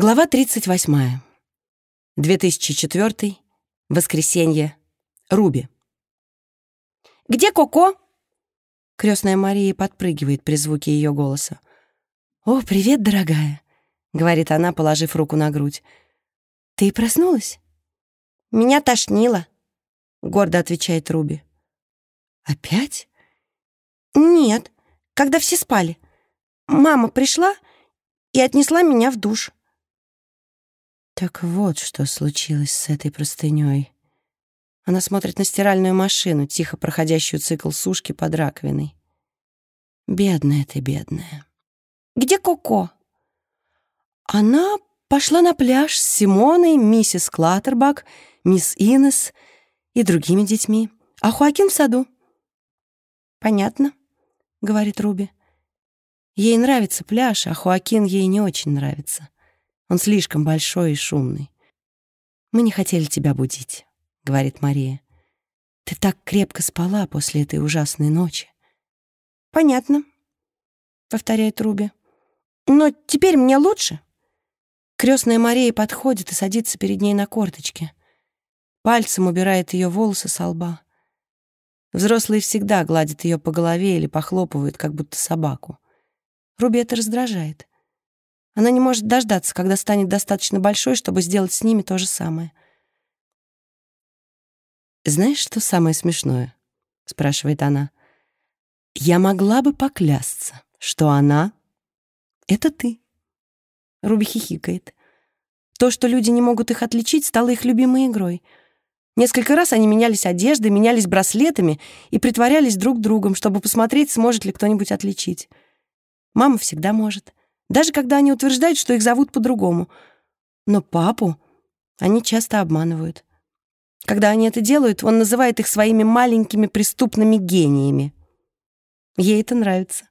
Глава 38. 2004. Воскресенье. Руби. «Где Коко?» Крестная Мария подпрыгивает при звуке ее голоса. «О, привет, дорогая», — говорит она, положив руку на грудь. «Ты проснулась?» «Меня тошнило», — гордо отвечает Руби. «Опять?» «Нет, когда все спали. Мама пришла и отнесла меня в душ». Так вот, что случилось с этой простыней. Она смотрит на стиральную машину, тихо проходящую цикл сушки под раковиной. Бедная ты, бедная. «Где Коко?» Она пошла на пляж с Симоной, миссис Клаттербак, мисс Инес и другими детьми, а Хуакин в саду. «Понятно», — говорит Руби. Ей нравится пляж, а Хуакин ей не очень нравится. Он слишком большой и шумный. «Мы не хотели тебя будить», — говорит Мария. «Ты так крепко спала после этой ужасной ночи». «Понятно», — повторяет Руби. «Но теперь мне лучше». Крестная Мария подходит и садится перед ней на корточки. Пальцем убирает ее волосы со лба. Взрослые всегда гладят ее по голове или похлопывают, как будто собаку. Руби это раздражает. Она не может дождаться, когда станет достаточно большой, чтобы сделать с ними то же самое. «Знаешь, что самое смешное?» — спрашивает она. «Я могла бы поклясться, что она — это ты». Руби хихикает. То, что люди не могут их отличить, стало их любимой игрой. Несколько раз они менялись одеждой, менялись браслетами и притворялись друг другом, чтобы посмотреть, сможет ли кто-нибудь отличить. Мама всегда может даже когда они утверждают, что их зовут по-другому. Но папу они часто обманывают. Когда они это делают, он называет их своими маленькими преступными гениями. Ей это нравится.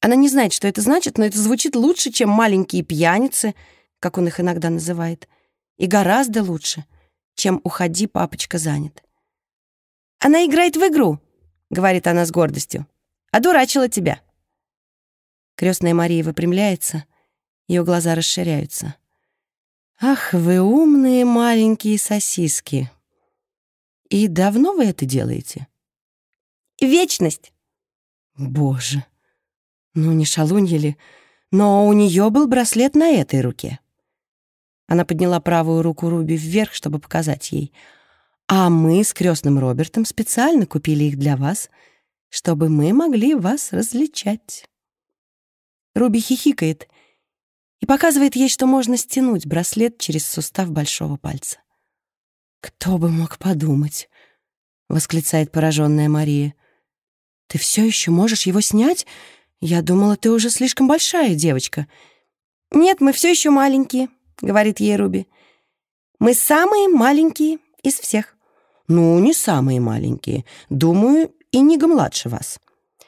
Она не знает, что это значит, но это звучит лучше, чем маленькие пьяницы, как он их иногда называет, и гораздо лучше, чем «Уходи, папочка занят». «Она играет в игру», — говорит она с гордостью. «Одурачила тебя». Крестная Мария выпрямляется, ее глаза расширяются. «Ах, вы умные маленькие сосиски! И давно вы это делаете?» «Вечность!» «Боже! Ну, не шалунья ли? Но у нее был браслет на этой руке». Она подняла правую руку Руби вверх, чтобы показать ей. «А мы с крестным Робертом специально купили их для вас, чтобы мы могли вас различать». Руби хихикает и показывает ей, что можно стянуть браслет через сустав большого пальца. «Кто бы мог подумать?» — восклицает пораженная Мария. «Ты все еще можешь его снять? Я думала, ты уже слишком большая девочка». «Нет, мы все еще маленькие», — говорит ей Руби. «Мы самые маленькие из всех». «Ну, не самые маленькие. Думаю, и Нига младше вас».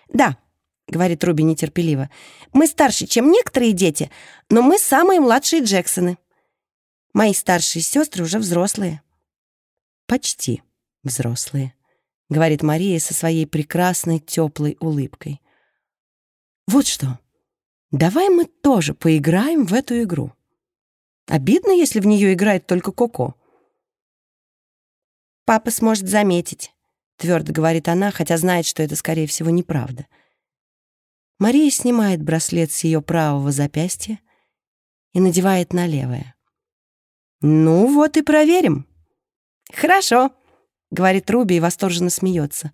«Да, — говорит Руби нетерпеливо. «Мы старше, чем некоторые дети, но мы самые младшие Джексоны. Мои старшие сестры уже взрослые». «Почти взрослые», — говорит Мария со своей прекрасной теплой улыбкой. «Вот что, давай мы тоже поиграем в эту игру. Обидно, если в нее играет только Коко». «Папа сможет заметить», — твердо говорит она, хотя знает, что это, скорее всего, неправда. Мария снимает браслет с ее правого запястья и надевает на левое. «Ну вот и проверим». «Хорошо», — говорит Руби и восторженно смеется.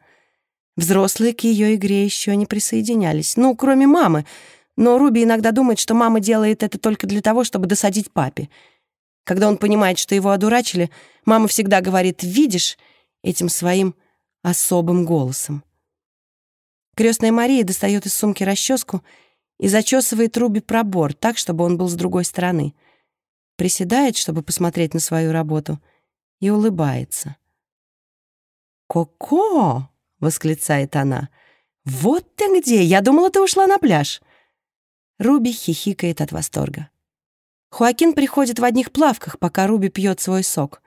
Взрослые к ее игре еще не присоединялись. Ну, кроме мамы. Но Руби иногда думает, что мама делает это только для того, чтобы досадить папе. Когда он понимает, что его одурачили, мама всегда говорит «видишь» этим своим особым голосом. Крестная Мария достает из сумки расческу и зачесывает Руби пробор так, чтобы он был с другой стороны. Приседает, чтобы посмотреть на свою работу, и улыбается. «Коко!» — восклицает она. «Вот ты где! Я думала, ты ушла на пляж!» Руби хихикает от восторга. Хуакин приходит в одних плавках, пока Руби пьет свой сок.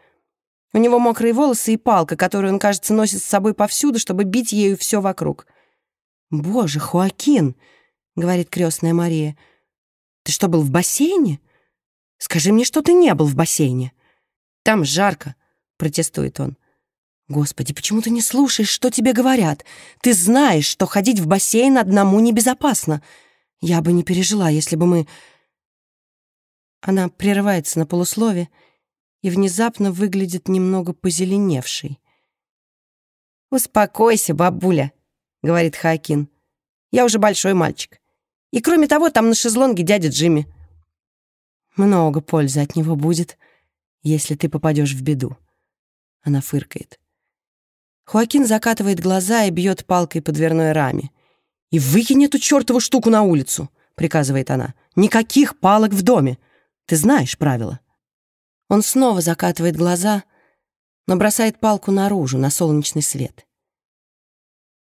У него мокрые волосы и палка, которую он, кажется, носит с собой повсюду, чтобы бить ею все вокруг. «Боже, Хуакин!» — говорит крестная Мария. «Ты что, был в бассейне? Скажи мне, что ты не был в бассейне. Там жарко, протестует он. Господи, почему ты не слушаешь, что тебе говорят? Ты знаешь, что ходить в бассейн одному небезопасно. Я бы не пережила, если бы мы... Она прерывается на полуслове и внезапно выглядит немного позеленевшей. «Успокойся, бабуля», — говорит Хакин. «Я уже большой мальчик. И кроме того, там на шезлонге дядя Джимми. Много пользы от него будет, если ты попадешь в беду». Она фыркает. Хуакин закатывает глаза и бьет палкой по дверной раме. «И выкинь эту чертову штуку на улицу!» — приказывает она. «Никаких палок в доме! Ты знаешь правила!» Он снова закатывает глаза, но бросает палку наружу, на солнечный свет.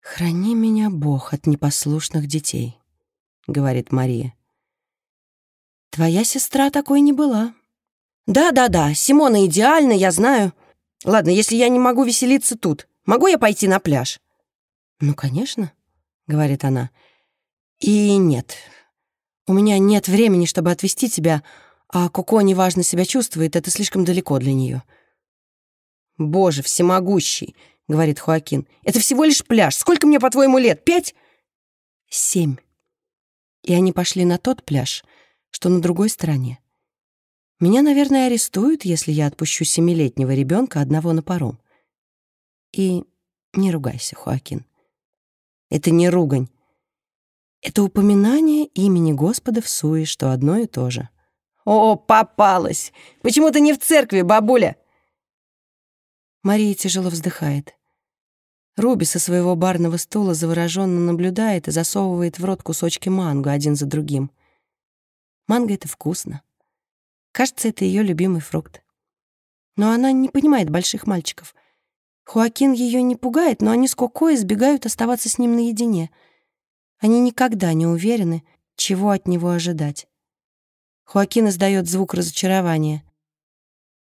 «Храни меня, Бог, от непослушных детей», — говорит Мария. «Твоя сестра такой не была». «Да-да-да, Симона идеальна, я знаю. Ладно, если я не могу веселиться тут, могу я пойти на пляж?» «Ну, конечно», — говорит она. «И нет, у меня нет времени, чтобы отвезти тебя, а Коко неважно себя чувствует, это слишком далеко для нее». «Боже всемогущий!» — говорит Хуакин. «Это всего лишь пляж. Сколько мне, по-твоему, лет? Пять?» «Семь». И они пошли на тот пляж, что на другой стороне. Меня, наверное, арестуют, если я отпущу семилетнего ребенка одного на паром. И не ругайся, Хуакин. Это не ругань. Это упоминание имени Господа в суе, что одно и то же. «О, попалась! Почему ты не в церкви, бабуля?» Мария тяжело вздыхает. Руби со своего барного стула завороженно наблюдает и засовывает в рот кусочки манго один за другим. Манго — это вкусно. Кажется, это ее любимый фрукт. Но она не понимает больших мальчиков. Хуакин ее не пугает, но они с Коко избегают оставаться с ним наедине. Они никогда не уверены, чего от него ожидать. Хуакин издает звук разочарования.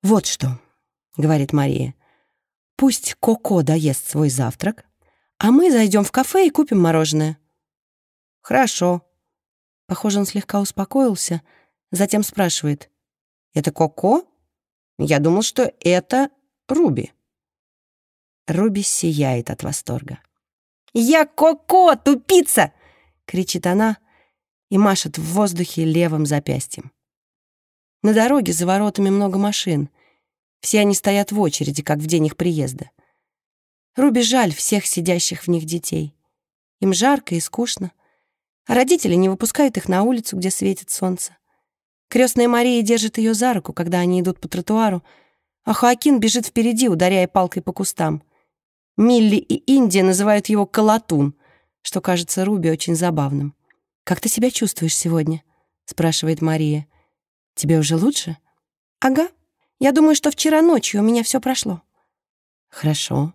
«Вот что», — говорит Мария, Пусть Коко доест свой завтрак, а мы зайдем в кафе и купим мороженое». «Хорошо». Похоже, он слегка успокоился, затем спрашивает. «Это Коко? Я думал, что это Руби». Руби сияет от восторга. «Я Коко, тупица!» — кричит она и машет в воздухе левым запястьем. На дороге за воротами много машин — все они стоят в очереди, как в день их приезда. Руби жаль всех сидящих в них детей. Им жарко и скучно. А родители не выпускают их на улицу, где светит солнце. Крестная Мария держит ее за руку, когда они идут по тротуару, а Хоакин бежит впереди, ударяя палкой по кустам. Милли и Индия называют его «колотун», что кажется Руби очень забавным. «Как ты себя чувствуешь сегодня?» — спрашивает Мария. «Тебе уже лучше?» «Ага», я думаю, что вчера ночью у меня все прошло». «Хорошо.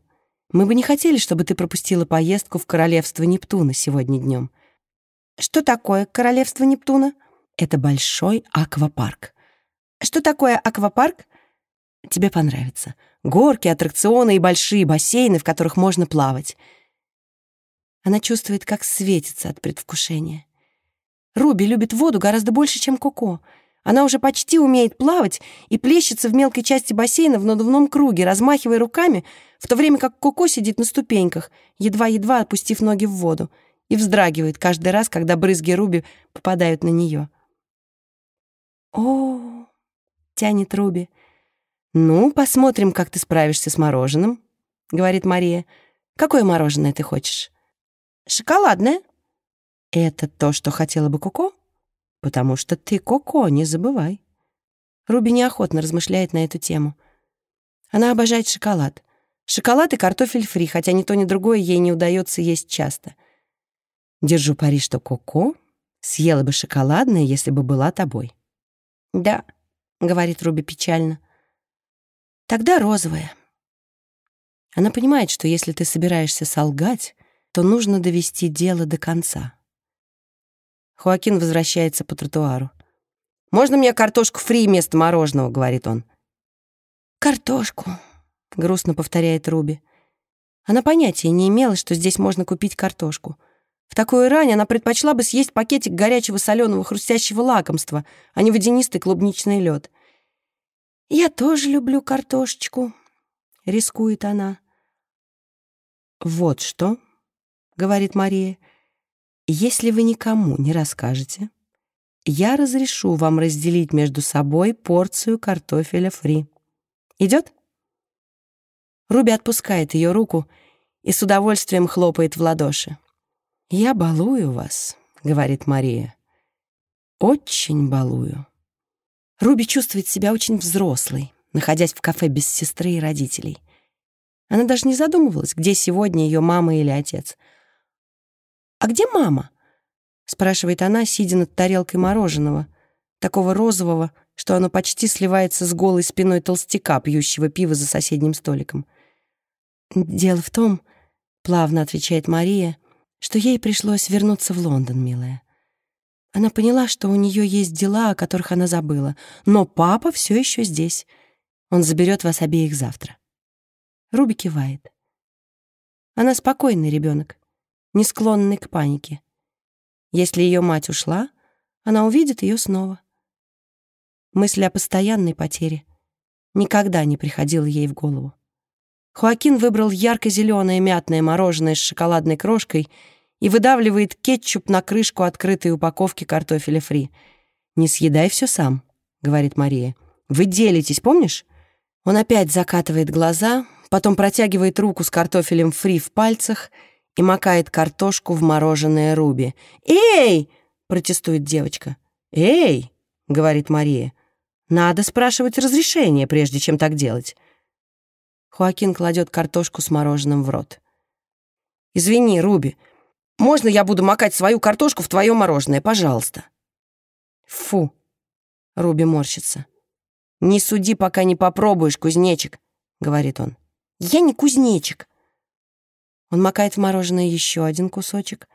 Мы бы не хотели, чтобы ты пропустила поездку в королевство Нептуна сегодня днем. «Что такое королевство Нептуна?» «Это большой аквапарк». «Что такое аквапарк?» «Тебе понравится. Горки, аттракционы и большие бассейны, в которых можно плавать». Она чувствует, как светится от предвкушения. Руби любит воду гораздо больше, чем Коко — она уже почти умеет плавать и плещется в мелкой части бассейна в надувном круге, размахивая руками, в то время как Коко сидит на ступеньках, едва-едва опустив ноги в воду, и вздрагивает каждый раз, когда брызги Руби попадают на нее. «О!» — тянет Руби. «Ну, посмотрим, как ты справишься с мороженым», — говорит Мария. «Какое мороженое ты хочешь?» «Шоколадное». «Это то, что хотела бы Коко?» Потому что ты Коко, не забывай. Руби неохотно размышляет на эту тему. Она обожает шоколад. Шоколад и картофель фри, хотя ни то, ни другое ей не удается есть часто. Держу пари, что Коко съела бы шоколадное, если бы была тобой. «Да», — говорит Руби печально. «Тогда розовое». Она понимает, что если ты собираешься солгать, то нужно довести дело до конца. Хоакин возвращается по тротуару. «Можно мне картошку фри вместо мороженого?» — говорит он. «Картошку», — грустно повторяет Руби. Она понятия не имела, что здесь можно купить картошку. В такую рань она предпочла бы съесть пакетик горячего соленого хрустящего лакомства, а не водянистый клубничный лед. «Я тоже люблю картошечку», — рискует она. «Вот что», — говорит Мария, — «если вы никому не расскажете, я разрешу вам разделить между собой порцию картофеля фри. Идет?» Руби отпускает ее руку и с удовольствием хлопает в ладоши. «Я балую вас», — говорит Мария. «Очень балую». Руби чувствует себя очень взрослой, находясь в кафе без сестры и родителей. Она даже не задумывалась, где сегодня ее мама или отец. «А где мама?» — спрашивает она, сидя над тарелкой мороженого, такого розового, что оно почти сливается с голой спиной толстяка, пьющего пиво за соседним столиком. «Дело в том, — плавно отвечает Мария, — что ей пришлось вернуться в Лондон, милая. Она поняла, что у нее есть дела, о которых она забыла, но папа все еще здесь. Он заберет вас обеих завтра. Руби кивает. Она спокойный ребенок, не склонный к панике. Если ее мать ушла, она увидит ее снова. Мысль о постоянной потере никогда не приходила ей в голову. Хоакин выбрал ярко-зеленое мятное мороженое с шоколадной крошкой и выдавливает кетчуп на крышку открытой упаковки картофеля фри. «Не съедай все сам», — говорит Мария. «Вы делитесь, помнишь?» Он опять закатывает глаза, потом протягивает руку с картофелем фри в пальцах и макает картошку в мороженое Руби. «Эй!» — протестует девочка. «Эй!» — говорит Мария. «Надо спрашивать разрешение, прежде чем так делать». Хоакин кладет картошку с мороженым в рот. «Извини, Руби, можно я буду макать свою картошку в твое мороженое, пожалуйста?» «Фу!» — Руби морщится. «Не суди, пока не попробуешь, кузнечик», — говорит он. «Я не кузнечик». Он макает в мороженое еще один кусочек,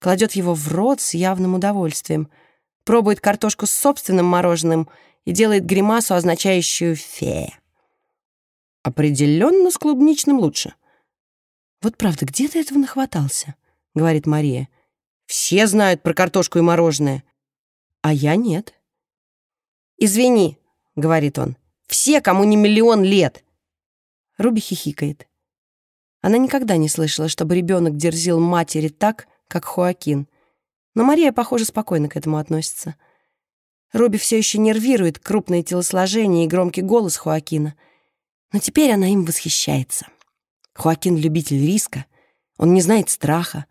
кладет его в рот с явным удовольствием, пробует картошку с собственным мороженым и делает гримасу, означающую «фе». Определенно с клубничным лучше. Вот правда, где ты этого нахватался? говорит Мария. Все знают про картошку и мороженое. А я нет. Извини, говорит он. Все, кому не миллион лет. Руби хихикает. Она никогда не слышала, чтобы ребенок дерзил матери так, как Хоакин. Но Мария, похоже, спокойно к этому относится. Руби все еще нервирует крупное телосложение и громкий голос Хоакина — но теперь она им восхищается. Хоакин — любитель риска, он не знает страха.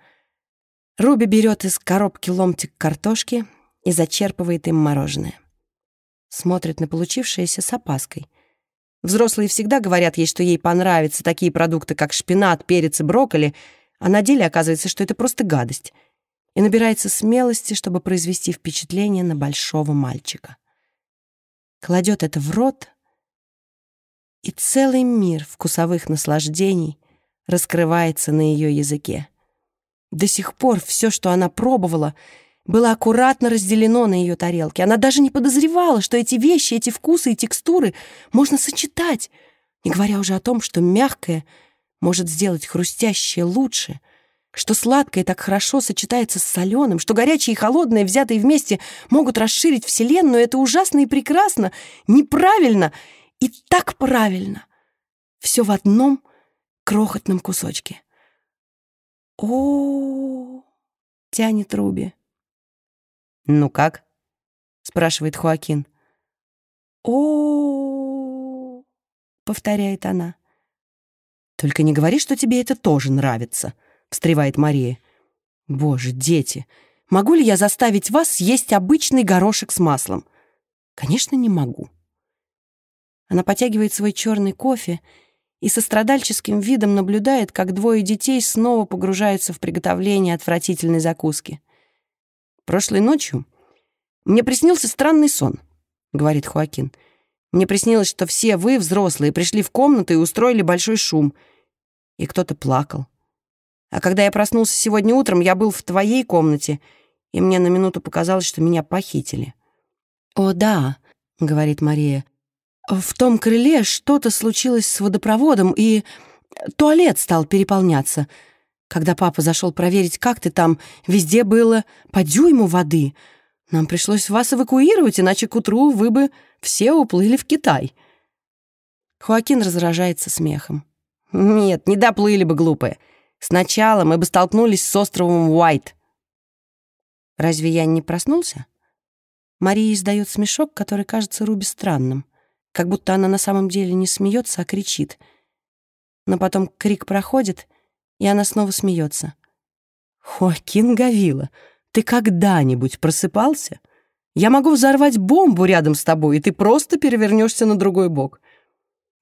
Руби берет из коробки ломтик картошки и зачерпывает им мороженое. Смотрит на получившееся с опаской. Взрослые всегда говорят ей, что ей понравятся такие продукты, как шпинат, перец и брокколи, а на деле оказывается, что это просто гадость. И набирается смелости, чтобы произвести впечатление на большого мальчика. Кладет это в рот — и целый мир вкусовых наслаждений раскрывается на ее языке. До сих пор все, что она пробовала, было аккуратно разделено на ее тарелке. Она даже не подозревала, что эти вещи, эти вкусы и текстуры можно сочетать, не говоря уже о том, что мягкое может сделать хрустящее лучше, что сладкое так хорошо сочетается с соленым, что горячее и холодное, взятые вместе, могут расширить Вселенную. Это ужасно и прекрасно, неправильно — и так правильно. Все в одном крохотном кусочке. О, тянет Руби. Ну как? спрашивает Хоакин. О, повторяет она. Только не говори, что тебе это тоже нравится, встревает Мария. Боже, дети, могу ли я заставить вас съесть обычный горошек с маслом? Конечно, не могу. Она потягивает свой черный кофе и со страдальческим видом наблюдает, как двое детей снова погружаются в приготовление отвратительной закуски. «Прошлой ночью мне приснился странный сон», — говорит Хуакин. «Мне приснилось, что все вы, взрослые, пришли в комнату и устроили большой шум, и кто-то плакал. А когда я проснулся сегодня утром, я был в твоей комнате, и мне на минуту показалось, что меня похитили». «О, да», — говорит Мария, в том крыле что-то случилось с водопроводом, и туалет стал переполняться. Когда папа зашел проверить, как ты там, везде было по дюйму воды. Нам пришлось вас эвакуировать, иначе к утру вы бы все уплыли в Китай». Хоакин разражается смехом. «Нет, не доплыли бы, глупые. Сначала мы бы столкнулись с островом Уайт». «Разве я не проснулся?» Мария издает смешок, который кажется Руби странным, как будто она на самом деле не смеется, а кричит. Но потом крик проходит, и она снова смеется. «Хоакин Гавила, ты когда-нибудь просыпался? Я могу взорвать бомбу рядом с тобой, и ты просто перевернешься на другой бок.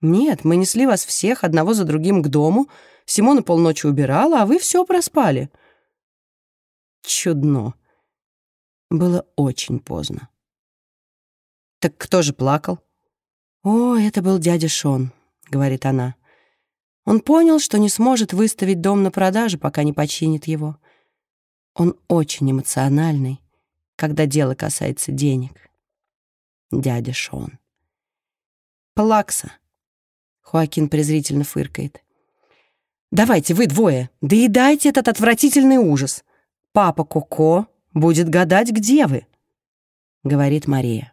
Нет, мы несли вас всех одного за другим к дому, Симона полночи убирала, а вы все проспали». Чудно. Было очень поздно. «Так кто же плакал?» «О, это был дядя Шон», — говорит она. Он понял, что не сможет выставить дом на продажу, пока не починит его. Он очень эмоциональный, когда дело касается денег. Дядя Шон. «Плакса», — Хоакин презрительно фыркает. «Давайте, вы двое, доедайте этот отвратительный ужас. Папа Коко будет гадать, где вы», — говорит Мария.